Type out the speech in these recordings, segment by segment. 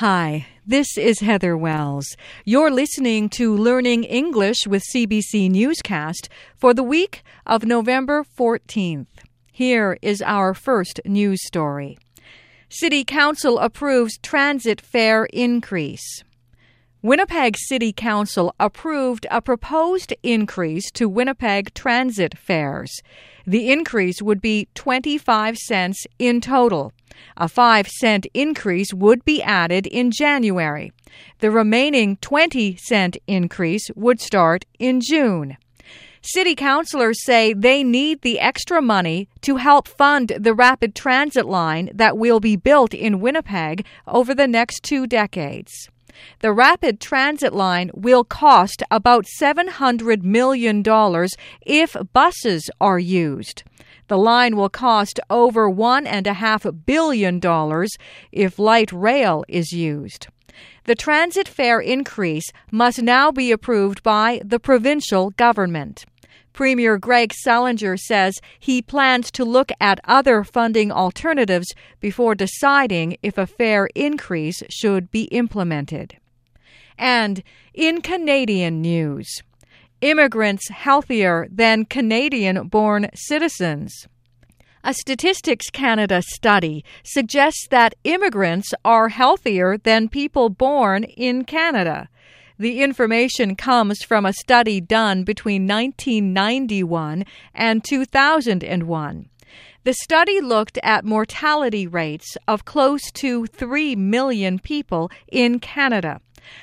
Hi, this is Heather Wells. You're listening to Learning English with CBC Newscast for the week of November 14th. Here is our first news story. City Council approves transit fare increase. Winnipeg City Council approved a proposed increase to Winnipeg transit fares. The increase would be 25 cents in total. A 5 cent increase would be added in January. The remaining 20 cent increase would start in June. City councilors say they need the extra money to help fund the rapid transit line that will be built in Winnipeg over the next two decades. The rapid transit line will cost about $700 million if buses are used. The line will cost over $1.5 billion if light rail is used. The transit fare increase must now be approved by the provincial government. Premier Greg Selinger says he plans to look at other funding alternatives before deciding if a fare increase should be implemented. And in Canadian news, immigrants healthier than Canadian born citizens. A Statistics Canada study suggests that immigrants are healthier than people born in Canada. The information comes from a study done between 1991 and 2001. The study looked at mortality rates of close to 3 million people in Canada.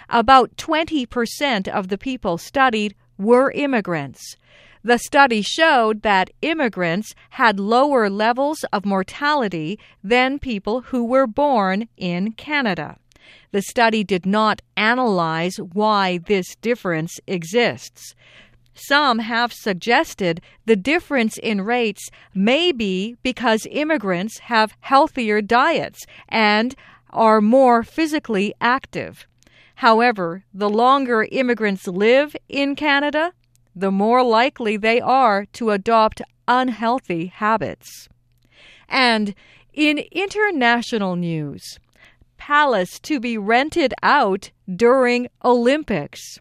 About 20% of the people studied were immigrants. The study showed that immigrants had lower levels of mortality than people who were born in Canada. The study did not analyze why this difference exists. Some have suggested the difference in rates may be because immigrants have healthier diets and are more physically active. However, the longer immigrants live in Canada, the more likely they are to adopt unhealthy habits. And in international news, palace to be rented out during Olympics.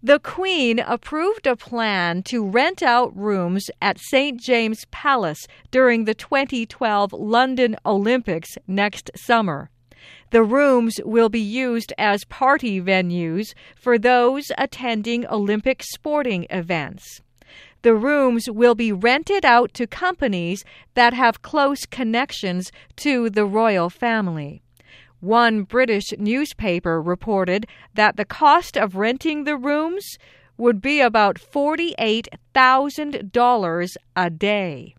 The Queen approved a plan to rent out rooms at St. James Palace during the 2012 London Olympics next summer. The rooms will be used as party venues for those attending Olympic sporting events. The rooms will be rented out to companies that have close connections to the royal family. One British newspaper reported that the cost of renting the rooms would be about $48,000 a day.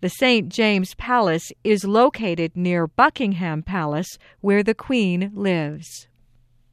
The St. James Palace is located near Buckingham Palace, where the Queen lives.